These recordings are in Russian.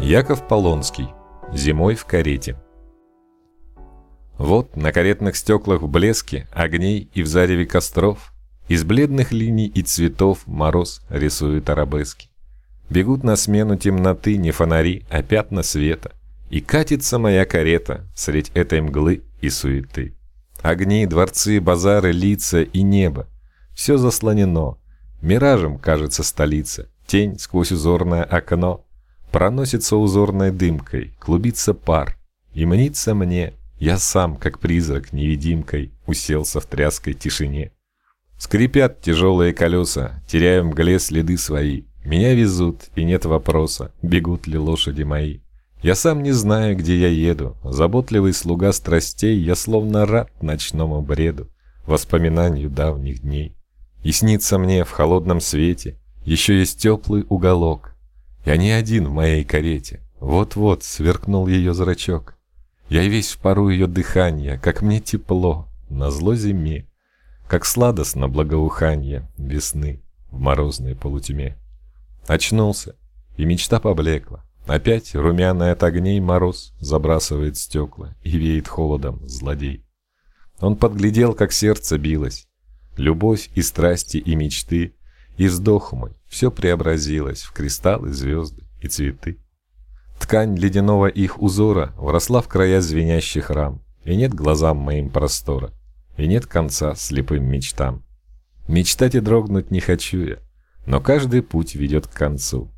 Яков Полонский. Зимой в карете. Вот на каретных стеклах в блеске огней и в зареве костров Из бледных линий и цветов мороз рисует арабески. Бегут на смену темноты не фонари, а пятна света, И катится моя карета средь этой мглы и суеты. Огни, дворцы, базары, лица и небо — все заслонено. Миражем кажется столица, тень сквозь узорное окно — Проносится узорной дымкой, клубится пар. И мнится мне, я сам, как призрак невидимкой, уселся в тряской тишине. Скрипят тяжелые колеса, теряю в мгле следы свои. Меня везут, и нет вопроса, бегут ли лошади мои. Я сам не знаю, где я еду. Заботливый слуга страстей, я словно рад ночному бреду, воспоминанию давних дней. И снится мне в холодном свете, еще есть теплый уголок, я не один в моей карете. Вот-вот сверкнул ее зрачок. Я весь в пару ее дыхания, как мне тепло, на зло зиме, как сладостно благоуханье весны в морозной полутьме. Очнулся, и мечта поблекла. Опять румяный от огней мороз забрасывает стекла и веет холодом злодей. Он подглядел, как сердце билось. Любовь и страсти и мечты и вздох мой, все преобразилось в кристаллы, звезды и цветы. Ткань ледяного их узора вросла в края звенящих рам, и нет глазам моим простора, и нет конца слепым мечтам. Мечтать и дрогнуть не хочу я, но каждый путь ведет к концу,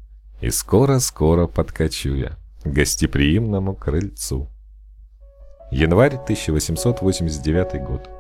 и скоро-скоро подкачу я к гостеприимному крыльцу. Январь 1889 год.